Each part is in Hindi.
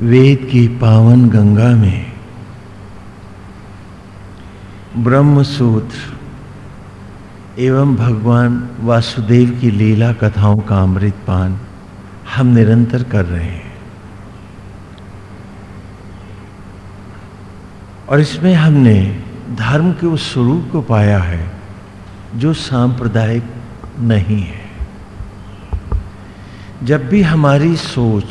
वेद की पावन गंगा में। ब्रह्म सूत्र एवं भगवान वासुदेव की लीला कथाओं का अमृत पान हम निरंतर कर रहे हैं। और इसमें हमने धर्म के उस स्वरूप को पाया है, जो सांप्रदायिक नहीं है। जब भी हमारी सोच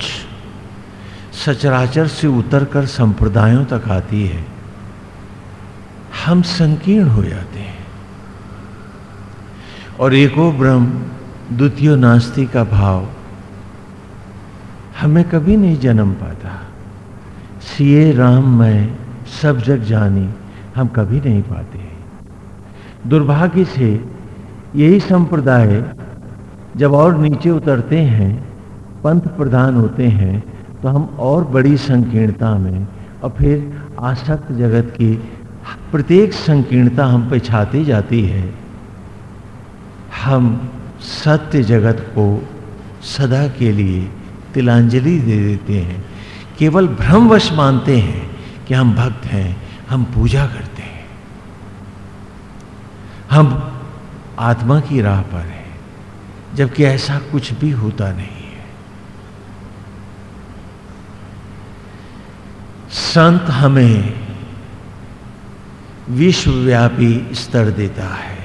सचराचर से उतरकर संप्रदायों तक आती है। हम संकीर्ण हो जाते हैं। और एको ब्रह्म, द्वितीय नास्ति का भाव हमें कभी नहीं जन्म पाता। सीए राम, मैं सब जग जानी, हम कभी नहीं पाते दुर्भाग्य से यही संप्रदाय जब और नीचे उतरते हैं, पंथ प्रधान होते हैं तो हम और बड़ी संकीर्णता में और फिर आसक्त जगत की प्रत्येक संकीर्णता हम पे छाती जाती है। हम सत्य जगत को सदा के लिए तिलांजलि दे देते हैं। केवल भ्रमवश मानते हैं कि हम भक्त हैं, हम पूजा करते हैं। हम आत्मा की राह पर हैं, जबकि ऐसा कुछ भी होता नहीं है संत हमें विश्वव्यापी स्तर देता है।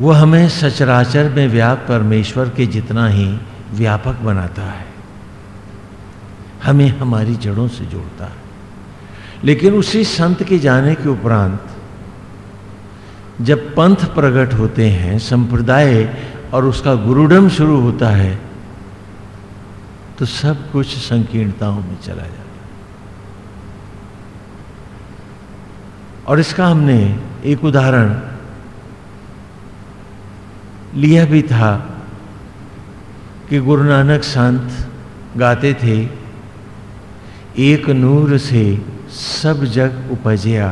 वो हमें सचराचर में व्याप परमेश्वर के जितना ही व्यापक बनाता है, हमें हमारी जड़ों से जोड़ता है। लेकिन उसी संत के जाने के उपरांत, जब पंथ प्रकट होते हैं, संप्रदाय और उसका गुरुडम शुरू होता है तो सब कुछ संकीर्णताओं में चला जाता और इसका हमने एक उदाहरण लिया भी था कि गुरु नानक संत गाते थे, एक नूर से सब जग उपजया,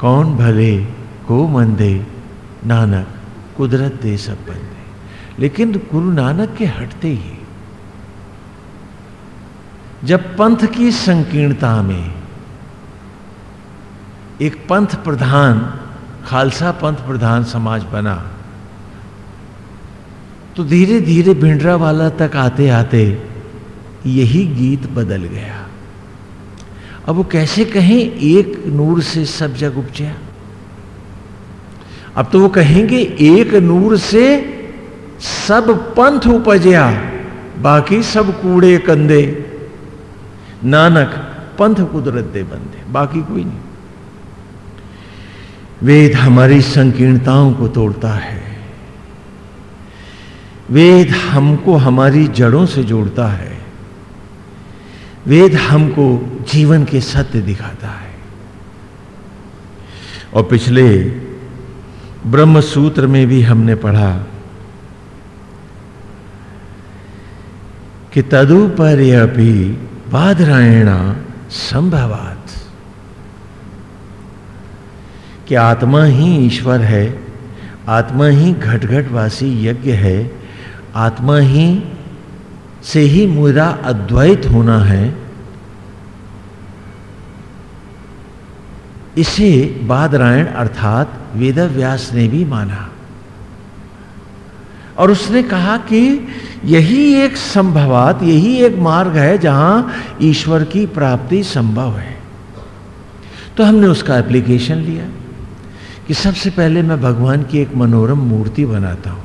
कौन भले को मंदे, नानक कुदरत दे सब बंदे। लेकिन गुरु नानक के हटते ही जब पंथ की संकीर्णता में एक पंथ प्रधान, खालसा पंथ प्रधान समाज बना तो धीरे धीरे भिंडरा वाला तक आते आते यही गीत बदल गया। अब वो कैसे कहें, एक नूर से सब जग उपजया अब तो वो कहेंगे, एक नूर से सब पंथ उपजया बाकी सब कूड़े कंदे। नानक पंथ कुदरत दे बंदे बाकी कोई नहीं। वेद हमारी संकीर्णताओं को तोड़ता है। वेद हमको हमारी जड़ों से जोड़ता है। वेद हमको जीवन के सत्य दिखाता है। और पिछले ब्रह्म सूत्र में भी हमने पढ़ा कि तदुपर्यपि बाधरायणा संभवात। कि आत्मा ही ईश्वर है, आत्मा ही घट घटवासी यज्ञ है, आत्मा ही से ही मेरा अद्वैत होना है, इसे बादरायण अर्थात वेदव्यास ने भी माना। और उसने कहा कि यही एक संभवात, यही एक मार्ग है जहाँ ईश्वर की प्राप्ति संभव है। तो हमने उसका एप्लीकेशन लिया कि सबसे पहले मैं भगवान की एक मनोरम मूर्ति बनाता हूँ।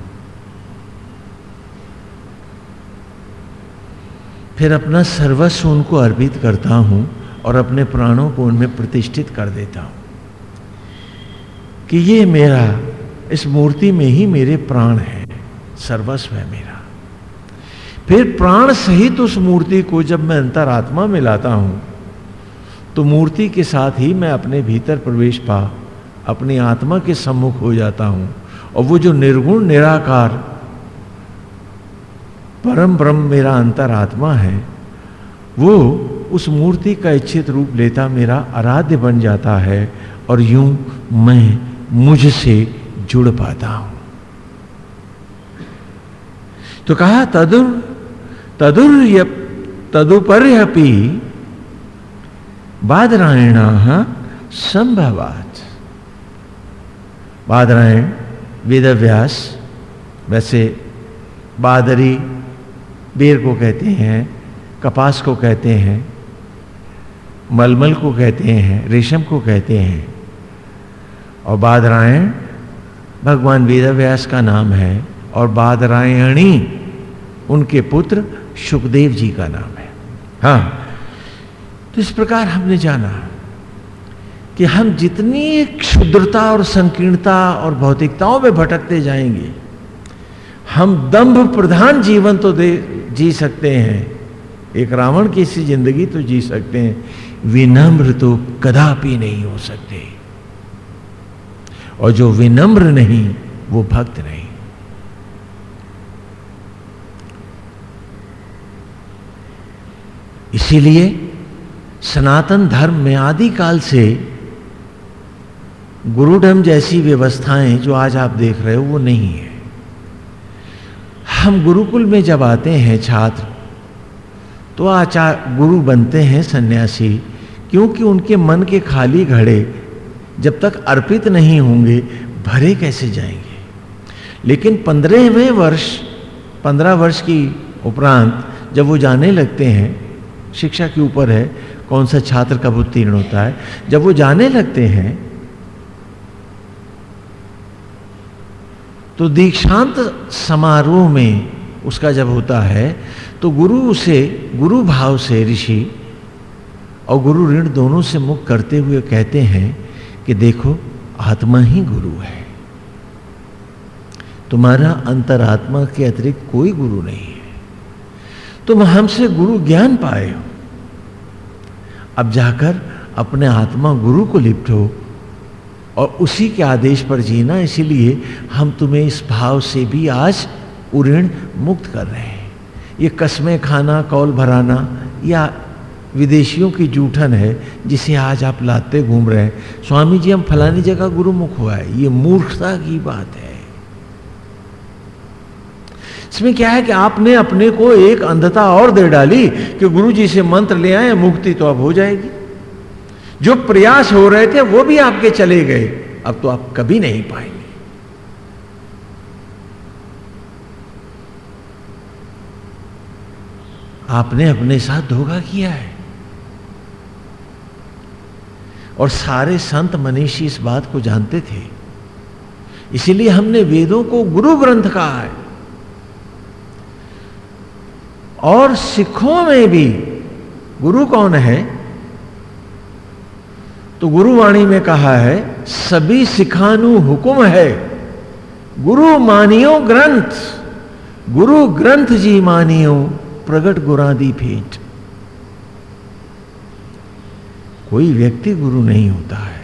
फिर अपना सर्वस्व उनको अर्पित करता हूँ और अपने प्राणों को उनमें प्रतिष्ठित कर देता हूँ कि ये मेरा, इस मूर्ति में ही मेरे प्राण है। सर्वस्व है मेरा। फिर प्राण सहित उस मूर्ति को जब मैं अंतरात्मा में लाता हूँ तो मूर्ति के साथ ही मैं अपने भीतर प्रवेश पा, अपनी आत्मा के सम्मुख हो जाता हूँ। और वो जो निर्गुण, निराकार, परम ब्रह्म मेरा अंतरात्मा है, वो उस मूर्ति का इच्छित रूप लेता मेरा आराध्य बन जाता है और यूँ मैं मुझसे जुड़ पाता हूँ। तो कहा, तदुर तदुर्य तदुपर्यपि बादरायण संभवात। बादरायण, वेदव्यास, वैसे बादरी, बेर को कहते हैं, कपास को कहते हैं, मलमल को कहते हैं, रेशम को कहते हैं। और बादरायण, भगवान वेदव्यास का नाम है। और बादरायणी, उनके पुत्र सुखदेव जी का नाम है। हाँ तो इस प्रकार हमने जाना कि हम जितनी क्षुद्रता और संकीर्णता और भौतिकताओं में भटकते जाएँगे, हम दंभ प्रधान जीवन तो दे, जी सकते हैं, एक रावण की सी ज़िंदगी तो जी सकते हैं, विनम्र तो कदापि नहीं हो सकते। और जो विनम्र नहीं, वो भक्त नहीं। इसीलिए सनातन धर्म में आदिकाल से गुरुडम जैसी व्यवस्थाएँ जो आज आप देख रहे हो, वो नहीं है। हम गुरुकुल में जब आते हैं छात्र तो आचार गुरु बनते हैं सन्यासी, क्योंकि उनके मन के खाली घड़े जब तक अर्पित नहीं होंगे, भरे कैसे जाएँगे? लेकिन पंद्रहवें वर्ष, पंद्रह वर्ष की उपरांत जब वो जाने लगते हैं शिक्षा के ऊपर है, कौन सा छात्र कब उत्तीर्ण होता है। जब वो जाने लगते हैं तो दीक्षांत समारोह में उसका जब होता है तो गुरु उसे, गुरु भाव से ऋषि और गुरु ऋण दोनों से मुक्त करते हुए कहते हैं कि देखो, आत्मा ही गुरु है। तुम्हारा अंतरात्मा के अतिरिक्त कोई गुरु नहीं है। तुम हमसे गुरु ज्ञान पाए हो। अब जाकर अपने आत्मा गुरु को लिपटो और उसी के आदेश पर जीना, इसीलिए हम तुम्हें इस भाव से भी आज उऋण मुक्त कर रहे हैं। ये कस्में खाना, कौल भराना, या विदेशियों की जूठन है, जिसे आज आप लाते घूम रहे हैं। स्वामी जी, हम फलानी जगह गुरुमुख हुआ है। ये मूर्खता की बात है। इसमें क्या है कि आपने अपने को एक अंधता और दे डाली कि गुरु जी से मंत्र ले आए, मुक्ति तो अब हो जाएगी। जो प्रयास हो रहे थे, वो भी आपके चले गए। अब तो आप कभी नहीं पाएँगे। आपने अपने साथ धोखा किया है। और सारे संत मनीषी इस बात को जानते थे। इसीलिए हमने वेदों को गुरु ग्रंथ कहा है। और सिखों में भी गुरु कौन है? तो गुरुवाणी में कहा है, सभी सिखानु हुकुम है। गुरु मानियो ग्रंथ, गुरु ग्रंथ जी मानियो प्रगट गुरादी भेंट। कोई व्यक्ति गुरु नहीं होता है।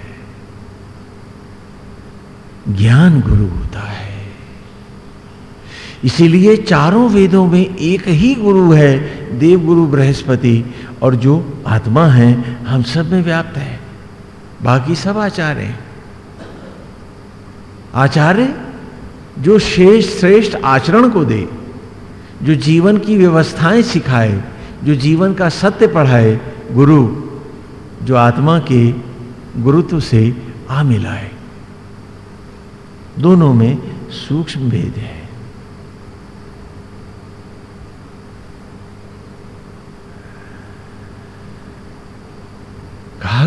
ज्ञान गुरु होता है। इसीलिए चारों वेदों में एक ही गुरु है देव गुरु बृहस्पति। और जो आत्मा है, हम सब में व्याप्त है। बाकी सब आचार्य आचार्य जो शेष, श्रेष्ठ आचरण को दे, जो जीवन की व्यवस्थाएँ सिखाए, जो जीवन का सत्य पढ़ाए, गुरु, जो आत्मा के गुरुत्व से आ मिलाए। दोनों में सूक्ष्म भेद है।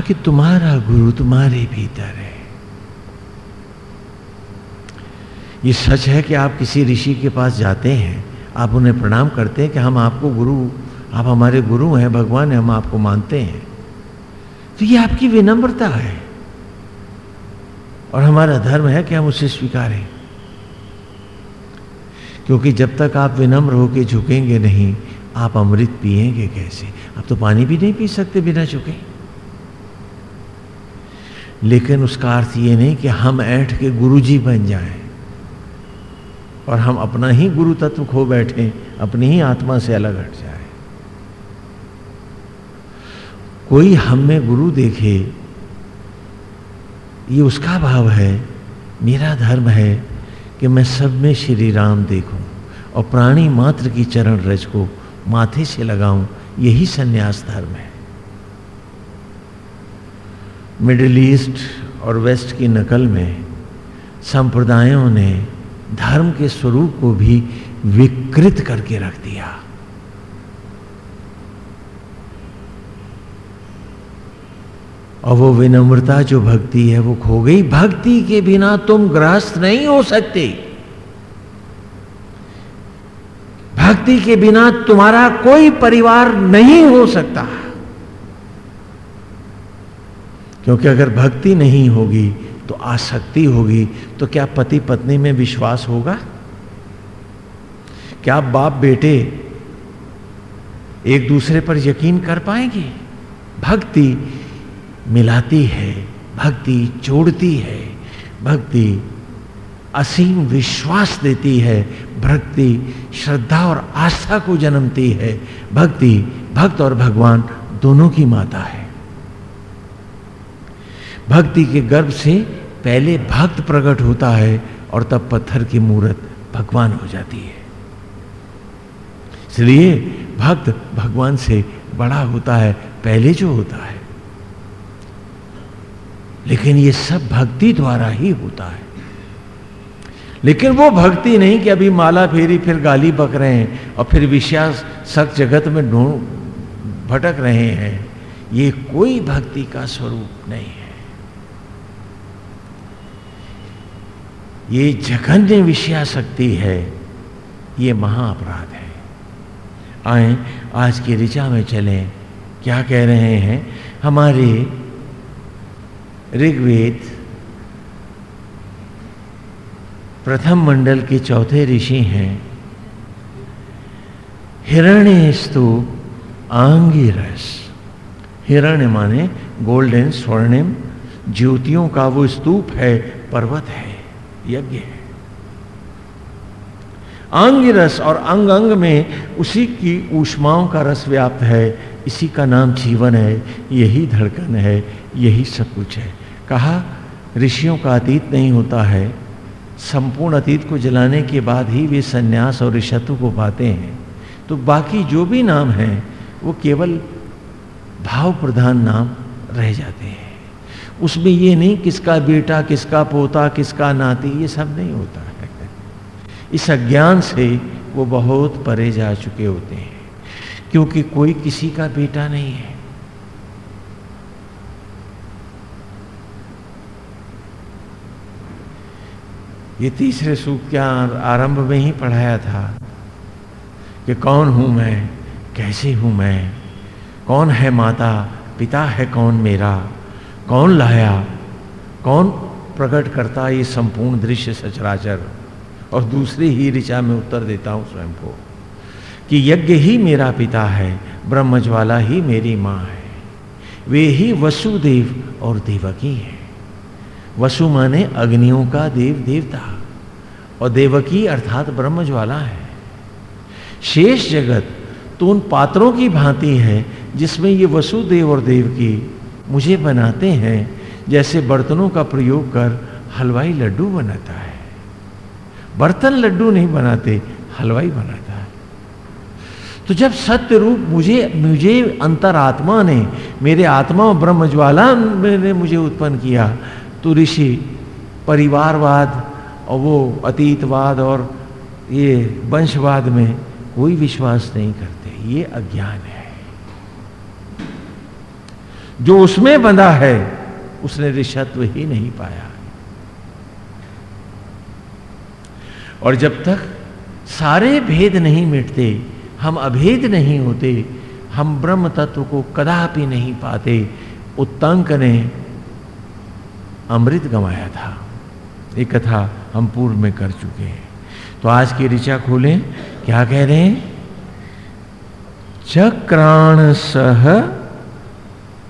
कहा कि तुम्हारा गुरु तुम्हारे भीतर है। ये सच है कि आप किसी ऋषि के पास जाते हैं, आप उन्हें प्रणाम करते हैं कि हम आपको गुरु, आप हमारे गुरु हैं, भगवान हैं, हम आपको मानते हैं। तो ये आपकी विनम्रता है। और हमारा धर्म है कि हम उसे स्वीकारें। क्योंकि जब तक आप विनम्र होकर झुकेंगे नहीं, आप अमृत पिएँगे कैसे? आप तो पानी भी नहीं पी सकते बिना झुके। लेकिन उसका अर्थ ये नहीं कि हम ऐठ के गुरु जी बन जाएँ और हम अपना ही गुरु तत्व खो बैठे, अपनी ही आत्मा से अलग हट जाए। कोई हम में गुरु देखे, ये उसका भाव है, मेरा धर्म है कि मैं सब में श्री राम देखूँ और प्राणी मात्र की चरण रज को माथे से लगाऊँ, यही सन्यास धर्म है। मिडिल ईस्ट और वेस्ट की नकल में संप्रदायों ने धर्म के स्वरूप को भी विकृत करके रख दिया। और वो विनम्रता जो भक्ति है, वो खो गई। भक्ति के बिना तुम ग्रस्त नहीं हो सकते। भक्ति के बिना तुम्हारा कोई परिवार नहीं हो सकता। क्योंकि अगर भक्ति नहीं होगी तो आसक्ति होगी तो क्या पति पत्नी में विश्वास होगा? क्या बाप बेटे एक दूसरे पर यकीन कर पाएँगे? भक्ति मिलाती है, भक्ति जोड़ती है, भक्ति असीम विश्वास देती है, भक्ति श्रद्धा और आस्था को जन्मती है, भक्ति भक्त और भगवान दोनों की माता है। भक्ति के गर्भ से पहले भक्त प्रकट होता है और तब पत्थर की मूर्त भगवान हो जाती है। इसलिए भक्त भगवान से बड़ा होता है, पहले जो होता है। लेकिन ये सब भक्ति द्वारा ही होता है। लेकिन वो भक्ति नहीं कि अभी माला फेरी, फिर गाली बक रहे हैं और फिर विश्वास सक जगत में ढूंढ भटक रहे हैं। ये कोई भक्ति का स्वरूप नहीं है। ये जघन्य विषया शक्ति है, ये महाअपराध है। आए, आज की ऋचा में चलें। क्या कह रहे हैं? हमारे ऋग्वेद प्रथम मंडल के चौथे ऋषि हैं। हिरण्य स्तूप आंगी रस हिरण्य माने गोल्डन स्वर्णिम, ज्योतियों का वो स्तूप है, पर्वत है। यज्ञ है। आंगी रस और अंग अंग में उसी की ऊष्माओं का रस व्याप्त है, इसी का नाम जीवन है, यही धड़कन है, यही सब कुछ है। कहा, ऋषियों का अतीत नहीं होता है। संपूर्ण अतीत को जलाने के बाद ही वे सन्यास और ऋषत्व को पाते हैं। तो बाकी जो भी नाम हैं, वो केवल भाव प्रधान नाम रह जाते हैं। उसमें ये नहीं किसका बेटा, किसका पोता, किसका नाती, ये सब नहीं होता है। इस अज्ञान से वो बहुत परे जा चुके होते हैं, क्योंकि कोई किसी का बेटा नहीं है। ये तीसरे सूख के आरंभ में ही पढ़ाया था कि कौन हूँ मैं, कैसे हूँ मैं, कौन है माता, पिता है कौन मेरा कौन लाया? कौन प्रकट करता ये संपूर्ण दृश्य सचराचर? और दूसरी ही ऋचा में उत्तर देता हूँ स्वयं को, कि यज्ञ ही मेरा पिता है, ब्रह्मज्वाला ही मेरी माँ है। वे ही वसुदेव और देवकी हैं। वसु माने अग्नियों का देव देवता और देवकी अर्थात ब्रह्मज्वाला है। शेष जगत तो उन पात्रों की भांति है जिसमें ये वसुदेव और देवकी मुझे बनाते हैं, जैसे बर्तनों का प्रयोग कर हलवाई लड्डू बनाता है। बर्तन लड्डू नहीं बनाते, हलवाई बनाता है। तो जब सत्य रूप मुझे मुझे अंतरात्मा ने, मेरे आत्मा और ब्रह्म ज्वाला ने मुझे उत्पन्न किया तो ऋषि परिवारवाद और वो अतीतवाद और ये वंशवाद में कोई विश्वास नहीं करते। ये अज्ञान है। जो उसमें बंधा है, उसने ऋषत्व ही नहीं पाया। और जब तक सारे भेद नहीं मिटते, हम अभेद नहीं होते, हम ब्रह्म तत्व को कदापि नहीं पाते, उत्तंक ने अमृत गंवाया था। ये कथा हम पूर्व में कर चुके हैं। तो आज की ऋचा खोलें, क्या कह रहे हैं? चक्राण सह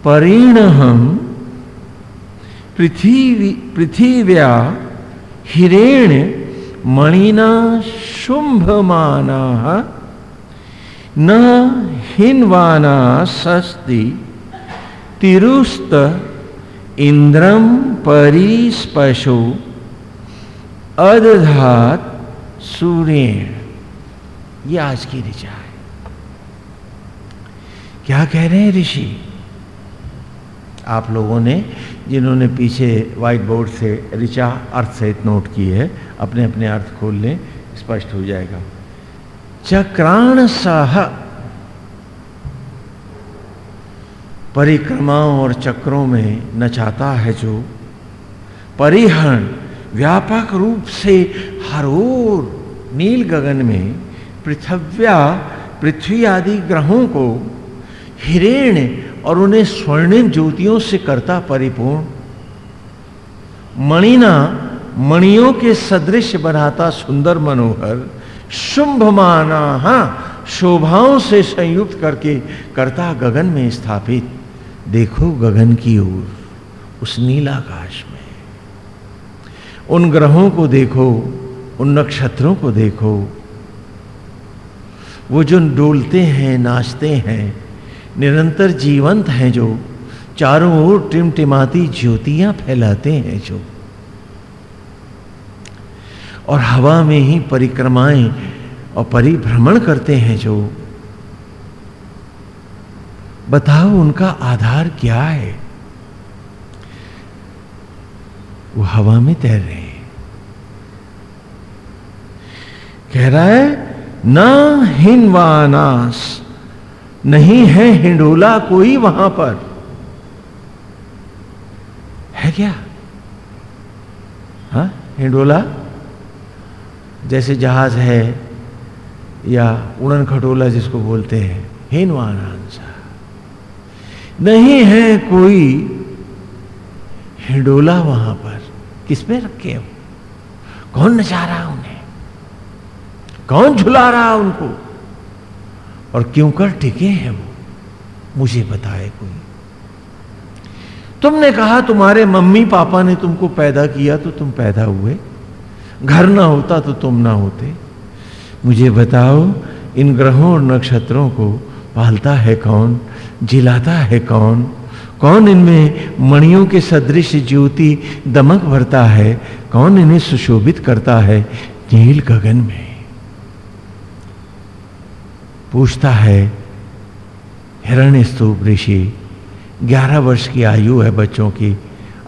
हम पृथ्वी पृथिव्या हिरेण मणिना शुंभमाना न हिन्वाना सस्ति तिरुस्त इंद्रम परिस्पशो अदधात सूर्य ये आज की ऋचा है। क्या कह रहे हैं ऋषि? आप लोगों ने, जिन्होंने पीछे व्हाइट बोर्ड से ऋचा अर्थ सहित नोट की है अपने अपने अर्थ खोल लें, स्पष्ट हो जाएगा। चक्राण सह। परिक्रमाओं और चक्रों में नचाता है जो। परिहरण, व्यापक रूप से हर ओर नील गगन में पृथव्या, पृथ्वी आदि ग्रहों को, हिरेण और उन्हें स्वर्णिम ज्योतियों से करता परिपूर्ण। मणिना मणियों के सदृश बनाता सुंदर मनोहर शुंभ माना हाँ शोभाओं से संयुक्त करके करता गगन में स्थापित। देखो गगन की ओर, उस नीलाकाश में। उन ग्रहों को देखो, उन नक्षत्रों को देखो। वो जो डोलते हैं, नाचते हैं निरंतर जीवंत हैं जो। चारों ओर टिमटिमाती ज्योतियाँ फैलाते हैं जो। और हवा में ही परिक्रमाएँ और परिभ्रमण करते हैं जो। बताओ उनका आधार क्या है? वो हवा में तैर रहे हैं। कह रहा है, ना हिनवानास नहीं है हिंडोला कोई वहाँ पर। है क्या? हा, हिंडोला? जैसे जहाज़ है या उड़न खटोला जिसको बोलते हैं हिनवानांसा नहीं है कोई हिंडोला वहाँ पर। किसमें रखे हो? कौन नचा रहा उन्हें? कौन झुला रहा उनको? और क्यों कर टिके हैं वो? मुझे बताए कोई। तुमने कहा तुम्हारे मम्मी पापा ने तुमको पैदा किया तो तुम पैदा हुए। घर ना होता तो तुम ना होते। मुझे बताओ, इन ग्रहों और नक्षत्रों को पालता है कौन, जिलाता है कौन? कौन इनमें मणियों के सदृश ज्योति दमक भरता है? कौन इन्हें सुशोभित करता है? नील गगन में। पूछता है हिरण्य स्तूप ऋषि, ग्यारह वर्ष की आयु है बच्चों की।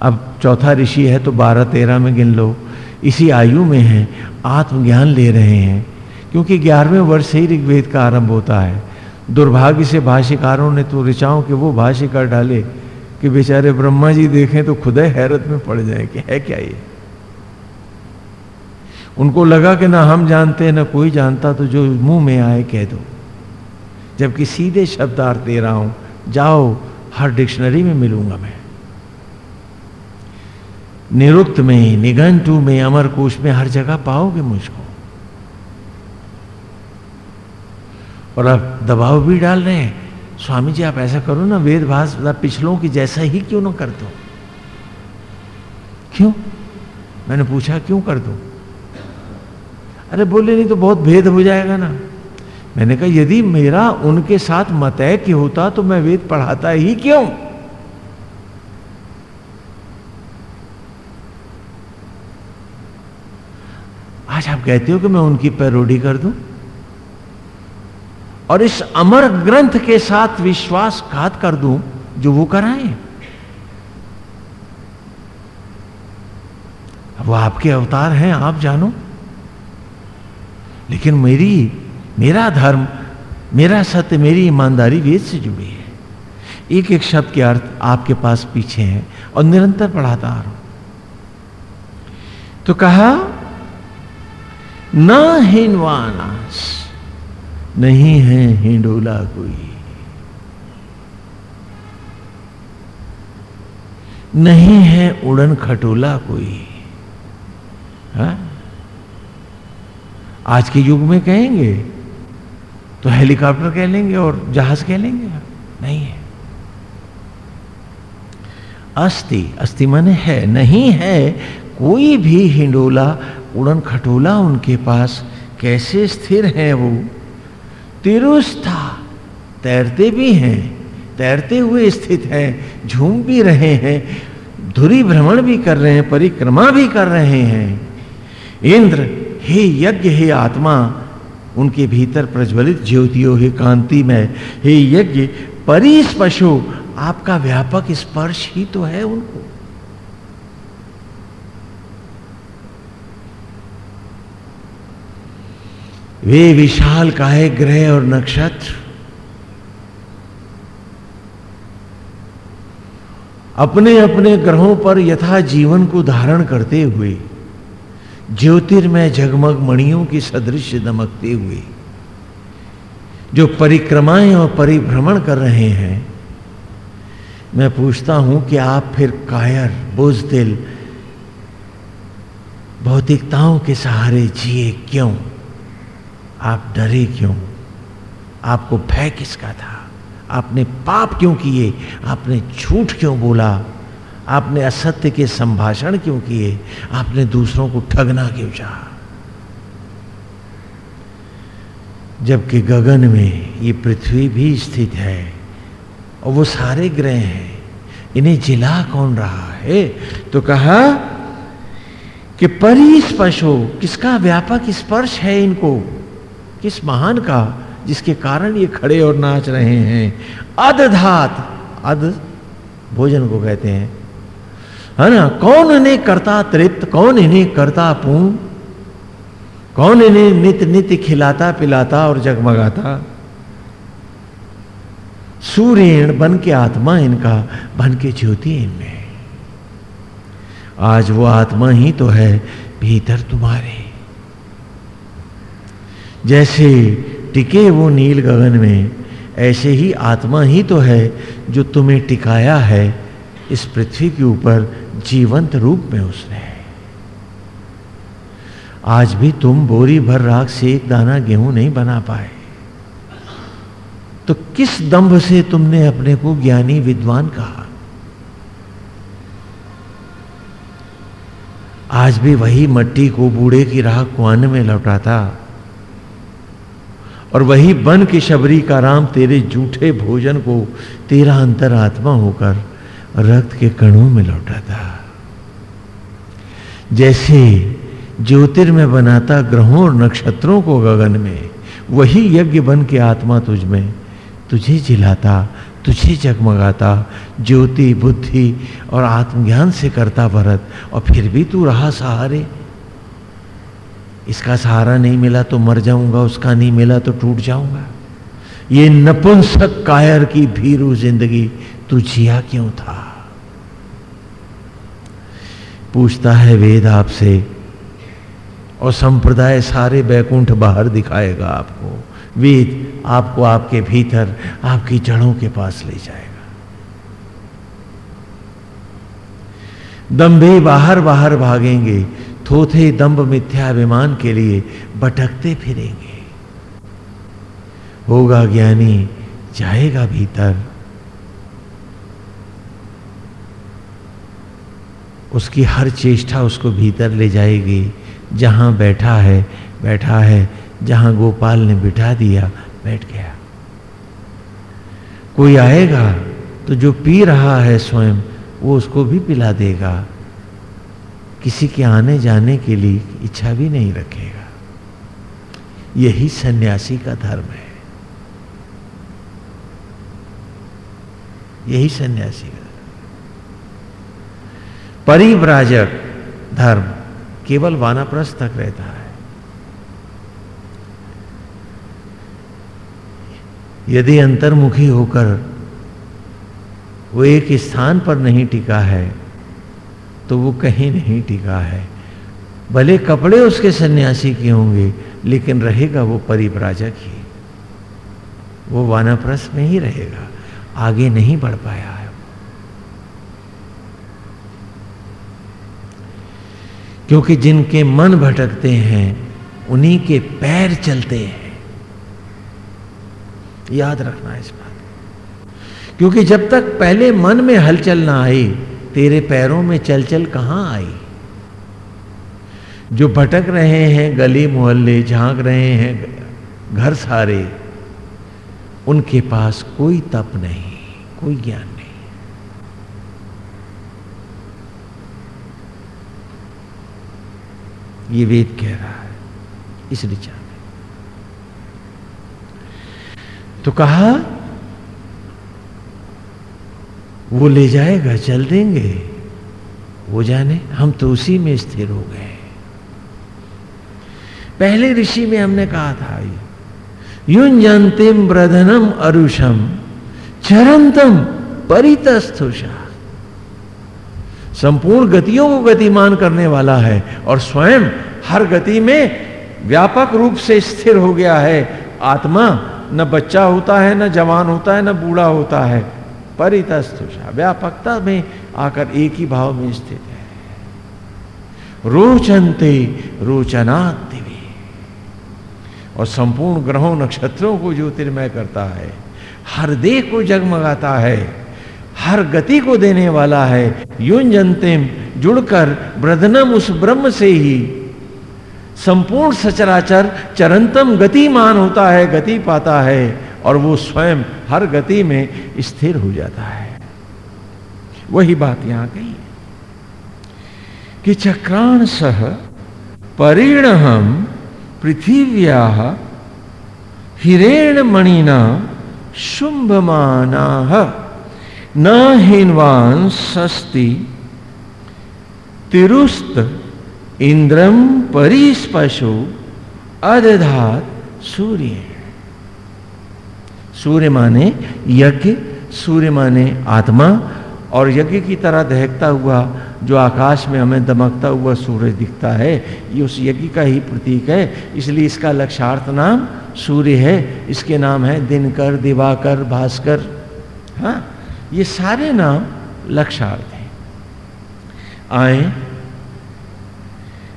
अब चौथा ऋषि है तो बारह तेरह में गिन लो। इसी आयु में है, आत्मज्ञान ले रहे हैं। क्योंकि ग्यारहवें वर्ष से ही ऋग्वेद का आरंभ होता है। दुर्भाग्य से भाष्यकारों ने तो ऋचाओं के वो भाष्य कर डाले कि बेचारे ब्रह्मा जी देखें तो खुद हैरत में पड़ जाए कि है क्या ये। उनको लगा कि ना हम जानते हैं ना कोई जानता तो जो मुँह में आए कह दो। जबकि सीधे शब्दार्थ दे रहा हूँ, जाओ, हर डिक्शनरी में मिलूँगा मैं। निरुक्त में, निघंटू में अमर कोश में, हर जगह पाओगे मुझको। और अब दबाव भी डाल रहे हैं। स्वामी जी, आप ऐसा करो ना वेद भाष पिछलों की जैसा ही क्यों ना कर दो? क्यों? मैंने पूछा, क्यों कर दो? अरे बोले, नहीं तो बहुत भेद हो जाएगा ना। मैंने कहा, यदि मेरा उनके साथ मतय की होता तो मैं वेद पढ़ाता ही क्यों? आज आप कहते हो कि मैं उनकी पैरोडी कर दूँ? और इस अमर ग्रंथ के साथ विश्वासघात कर दूँ, जो वो कराए? वो आपके अवतार हैं, आप जानो। लेकिन मेरी मेरा धर्म, मेरा सत्य, मेरी ईमानदारी वेद से जुड़ी है। एक एक शब्द के अर्थ आपके पास पीछे हैं और निरंतर पढ़ाता आ रहा तो कहा, न हिनवानास, नहीं है हिंडोला कोई। नहीं है उड़न खटोला कोई। हा? आज के युग में कहेंगे तो हेलीकॉप्टर कह लेंगे और जहाज़ कह लेंगे? नहीं है। अस्थि अस्थि माने है, नहीं है। कोई भी हिंडोला, उड़न खटोला उनके पास कैसे स्थिर है वो? तिरुस्था, तैरते भी हैं, तैरते हुए स्थित हैं, झूम भी रहे हैं धुरी भ्रमण भी कर रहे हैं, परिक्रमा भी कर रहे हैं। इंद्र, हे यज्ञ, हे आत्मा उनके भीतर प्रज्वलित ज्योतियों, हे कांति में हे यज्ञ परिस्पशो आपका व्यापक स्पर्श ही तो है उनको। वे विशाल काहे ग्रह और नक्षत्र अपने अपने ग्रहों पर यथा जीवन को धारण करते हुए ज्योतिर्मय जगमग मणियों की सदृश दमकते हुए, जो परिक्रमाएँ और परिभ्रमण कर रहे हैं, मैं पूछता हूँ कि आप फिर कायर बोझदिल भौतिकताओं के सहारे जिए क्यों? आप डरे क्यों? आपको भय किसका था? आपने पाप क्यों किए? आपने झूठ क्यों बोला? आपने असत्य के संभाषण क्यों किए? आपने दूसरों को ठगना क्यों चाहा? जबकि गगन में ये पृथ्वी भी स्थित है और वो सारे ग्रह हैं। इन्हें जिला कौन रहा है? तो कहा कि परिस्पर्श हो किसका व्यापक स्पर्श है इनको? किस महान का, जिसके कारण ये खड़े और नाच रहे हैं? अधात अध, भोजन को कहते हैं। है ना? कौन इन्हें करता तृप्त? कौन इन्हें करता पूर्ण? कौन इन्हें नित नित्य खिलाता पिलाता और जगमगाता? सूर्य बन के आत्मा इनका, बन के ज्योति इनमें। आज वो आत्मा ही तो है भीतर तुम्हारे। जैसे टिके वो नील गगन में, ऐसे ही आत्मा ही तो है जो तुम्हें टिकाया है इस पृथ्वी के ऊपर जीवंत रूप में उसने आज भी तुम बोरी भर राख से एक दाना गेहूँ नहीं बना पाए। तो किस दंभ से तुमने अपने को ज्ञानी विद्वान कहा? आज भी वही मट्टी को बूढ़े की राख कुआन में लौटाता और वही बन के शबरी का राम तेरे जूठे भोजन को तेरा अंतरात्मा होकर रक्त के कणों में लौटाता जैसे ज्योतिर्मय बनाता ग्रहों और नक्षत्रों को गगन में, वही यज्ञ बन के आत्मा तुझ में। तुझे जिलाता तुझे जगमगाता, ज्योति, बुद्धि और आत्मज्ञान से करता भरत, और फिर भी तू रहा सहारे। इसका सहारा नहीं मिला तो मर जाऊँगा, उसका नहीं मिला तो टूट जाऊँगा। ये नपुंसक कायर की भीरू ज़िंदगी तू जिया क्यों था? पूछता है वेद आपसे, और संप्रदाय सारे बैकुंठ बाहर दिखाएगा आपको। वेद आपको आपके भीतर, आपकी जड़ों के पास ले जाएगा। दम्भे बाहर बाहर भागेंगे, थोथे दम्भ मिथ्याभिमान के लिए भटकते फिरेंगे। होगा ज्ञानी, जाएगा भीतर। उसकी हर चेष्टा उसको भीतर ले जाएगी। जहाँ बैठा है बैठा है। जहाँ गोपाल ने बिठा दिया, बैठ गया। कोई आएगा तो जो पी रहा है स्वयं, वो उसको भी पिला देगा। किसी के आने जाने के लिए इच्छा भी नहीं रखेगा। यही सन्यासी का धर्म है। यही सन्यासी का परिव्राजक धर्म केवल वानाप्रस्थ तक रहता है। यदि अंतर्मुखी होकर वो एक स्थान पर नहीं टिका है तो वो कहीं नहीं टिका है। भले कपड़े उसके सन्यासी के होंगे, लेकिन रहेगा वो परिव्राजक ही। वो वानाप्रस में ही रहेगा। आगे नहीं बढ़ पाया है। क्योंकि जिनके मन भटकते हैं, उन्हीं के पैर चलते हैं। याद रखना इस बात क्योंकि जब तक पहले मन में हलचल ना आई, तेरे पैरों में चल चल कहाँ आई? जो भटक रहे हैं, गली मोहल्ले, झाँक रहे हैं, घर सारे, उनके पास कोई तप नहीं, कोई ज्ञान नहीं ये वेद कह रहा है। इस ऋचा में तो कहा, वो ले जाएगा, चल देंगे। वो जाने, हम तो उसी में स्थिर हो गए पहले ऋषि में हमने कहा था युन युंजंतिम ब्रधनम अरुषम चरंतम परितस्थुषा। संपूर्ण गतियों को गतिमान करने वाला है और स्वयं हर गति में व्यापक रूप से स्थिर हो गया है। आत्मा न बच्चा होता है, न जवान होता है, न बूढ़ा होता है। परितस्थुषा व्यापकता में आकर एक ही भाव में स्थित है। रोचनते रोचनात् दिवी और संपूर्ण ग्रहों नक्षत्रों को ज्योतिर्मय करता है। हर देह को जगमगाता है। हर गति को देने वाला है। युन जनतिम जुड़कर ब्रदनम उस ब्रह्म से ही। संपूर्ण सचराचर चरंतम गतिमान होता है, गति पाता है और वो स्वयं हर गति में स्थिर हो जाता है। वही बात यहाँ कही कि चक्राण सह परिणहम पृथिव्या हिरेण मणिना शुंभमाना न हिन्वान सस्ति। तिरुस्त इंद्रम परिस्पशो अदधात सूर्य सूर्य माने यज्ञ सूर्य माने आत्मा और यज्ञ की तरह दहकता हुआ, जो आकाश में हमें दमकता हुआ सूरज दिखता है, ये उस यज्ञ का ही प्रतीक है। इसलिए इसका लक्षार्थ नाम सूर्य है। इसके नाम है दिनकर, दिवाकर, भास्कर। हाँ? ये सारे नाम लक्षार्थ हैं। आए,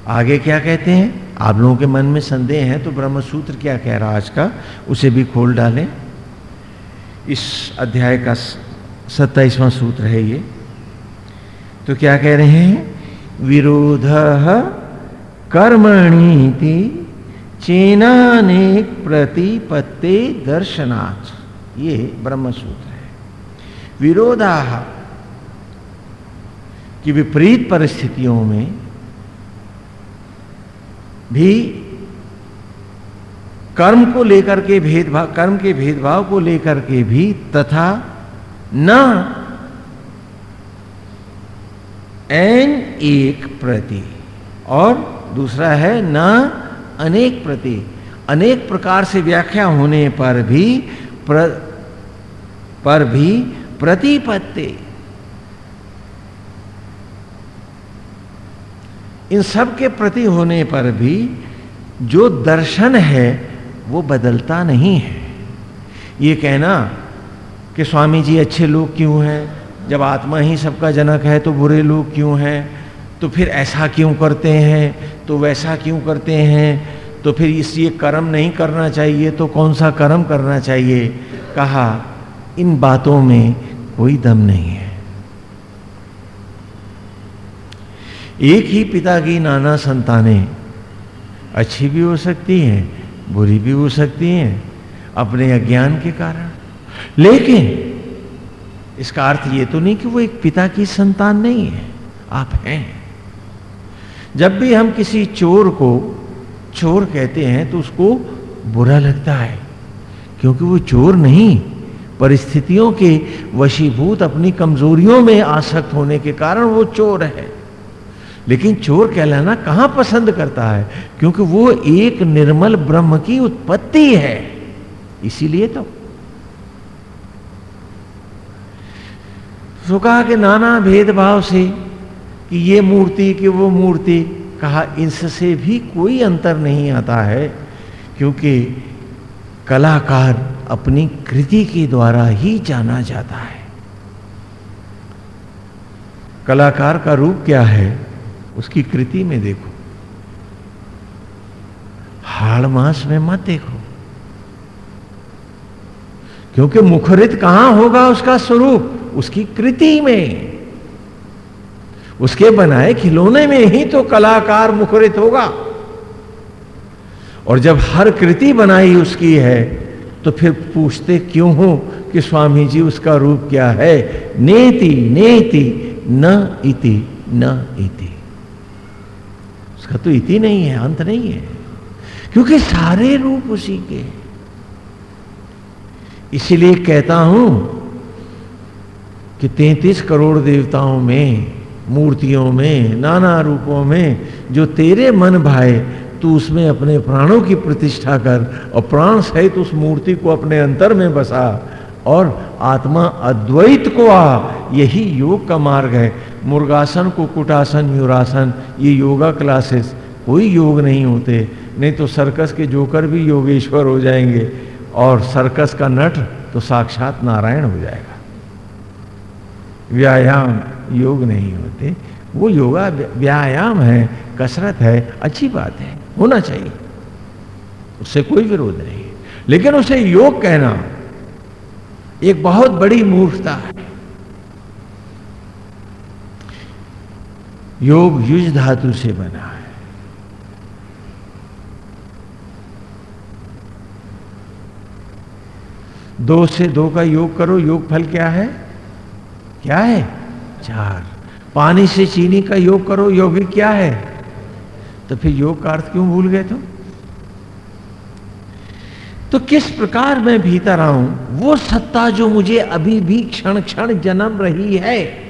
आगे क्या कहते हैं? आप लोगों के मन में संदेह है तो ब्रह्म सूत्र क्या कह रहा आज का? उसे भी खोल डालें। इस अध्याय का सत्ताईसवां सूत्र है ये। तो क्या कह रहे हैं? विरोध कर्मणीति चेनानेक प्रतिपत्ते दर्शनाथ ये ब्रह्म सूत्र है। विरोधा। कि विपरीत परिस्थितियों में भी कर्म को लेकर के भेदभाव कर्म के भेदभाव को लेकर के भी तथा न एन एक प्रति और दूसरा है न अनेक प्रति। अनेक प्रकार से व्याख्या होने पर भी प्र, पर भी प्रतिपत्ति। इन सब के प्रति होने पर भी जो दर्शन है, वो बदलता नहीं है। ये कहना कि स्वामी जी अच्छे लोग क्यों हैं? जब आत्मा ही सबका जनक है तो बुरे लोग क्यों हैं? तो फिर ऐसा क्यों करते हैं? तो वैसा क्यों करते हैं? तो फिर इसलिए कर्म नहीं करना चाहिए तो कौन सा कर्म करना चाहिए? कहा, इन बातों में कोई दम नहीं है। एक ही पिता की नाना संतानें अच्छी भी हो सकती हैं, बुरी भी हो सकती हैं, अपने अज्ञान के कारण। लेकिन इसका अर्थ ये तो नहीं कि वो एक पिता की संतान नहीं है, आप हैं। जब भी हम किसी चोर को, चोर कहते हैं तो उसको बुरा लगता है, क्योंकि वो चोर नहीं परिस्थितियों के वशीभूत अपनी कमजोरियों में आसक्त होने के कारण वो चोर है। लेकिन चोर कहलाना कहाँ पसंद करता है? क्योंकि वो एक निर्मल ब्रह्म की उत्पत्ति है। इसीलिए तो। तो कहा कि नाना भेदभाव से कि ये मूर्ति कि वो मूर्ति, कहा इनसे भी कोई अंतर नहीं आता है, क्योंकि कलाकार अपनी कृति के द्वारा ही जाना जाता है। कलाकार का रूप क्या है, उसकी कृति में देखो। हाड़ मास में मत देखो। क्योंकि मुखरित कहाँ होगा उसका स्वरूप? उसकी कृति में। उसके बनाए खिलौने में ही तो कलाकार मुखरित होगा। और जब हर कृति बनाई उसकी है तो फिर पूछते क्यों हो कि स्वामी जी, उसका रूप क्या है? नेति नेति, न इति न इति। उसका तो इति नहीं है, अंत नहीं है। क्योंकि सारे रूप उसी के इसीलिए कहता हूँ कि तैतीस करोड़ देवताओं में, मूर्तियों में, नाना रूपों में, जो तेरे मन भाए तू उसमें अपने प्राणों की प्रतिष्ठा कर और प्राण सहित उस मूर्ति को अपने अंतर में बसा और आत्मा अद्वैत को आ। यही योग का मार्ग है। मुर्गासन, कुकुटासन युरासन ये योगा क्लासेस। कोई योग नहीं होते। नहीं तो सर्कस के जोकर भी योगेश्वर हो जाएँगे और सर्कस का नट तो साक्षात नारायण हो जाएगा। व्यायाम योग नहीं होते। वो योगा व्यायाम है, कसरत है, अच्छी बात है। होना चाहिए। उससे कोई विरोध नहीं लेकिन उसे योग कहना एक बहुत बड़ी मूर्खता है। योग युज धातु से बना है। दो से दो का योग करो, योग फल क्या है? क्या है? चार। पानी से चीनी का योग करो, योगिक क्या है? तो फिर योग का अर्थ क्यों भूल गए तुम? तो किस प्रकार मैं भीतर आऊँ वो सत्ता जो मुझे अभी भी क्षण क्षण जन्म रही है।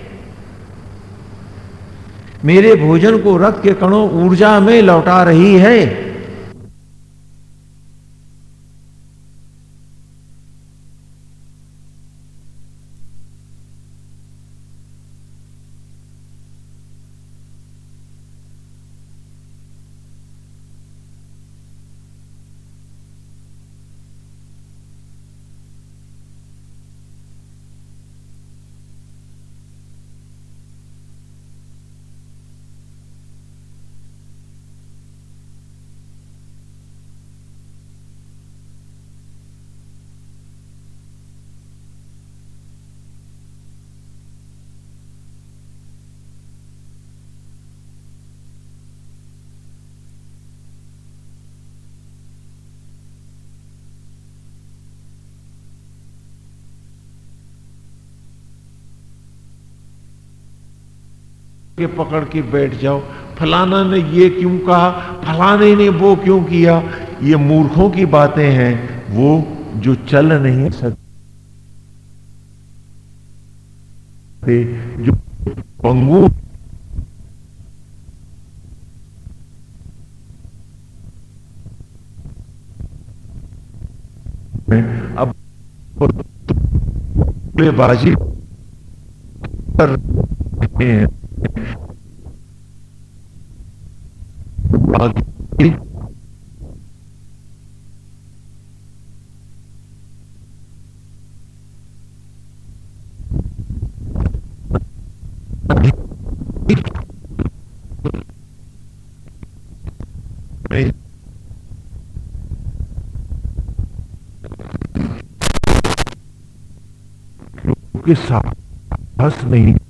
मेरे भोजन को रक्त के कणों ऊर्जा में लौटा रही है। के पकड़ के बैठ जाओ। फलाना ने ये क्यों कहा? फलाने ने वो क्यों किया? ये मूर्खों की बातें हैं, वो जो चल नहीं सकते, जो पंगु अब बाजी कर रहे हैं। के साहस नहीं।